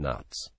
nuts